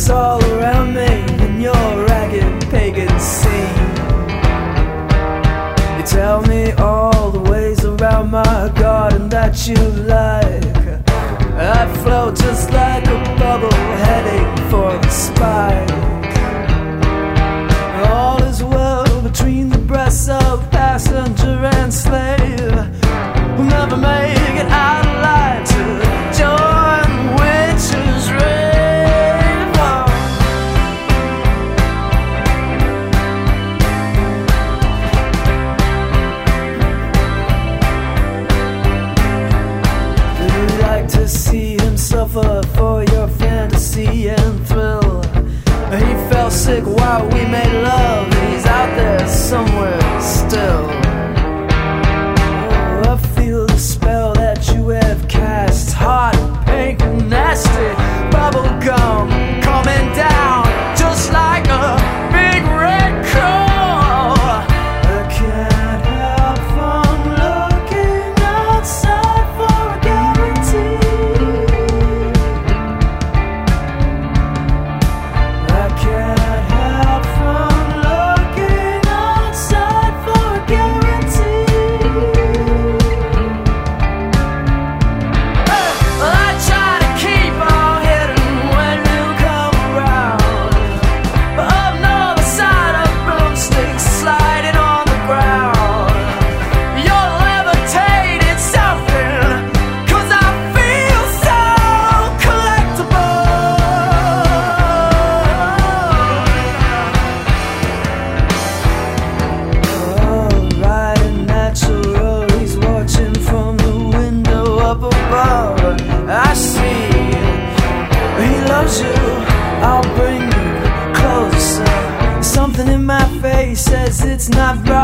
cracks all around me in your ragged pagan scene. You tell me all the ways around my garden that you like. To see him suffer for your fantasy and thrill? He fell sick while we made says it's not right.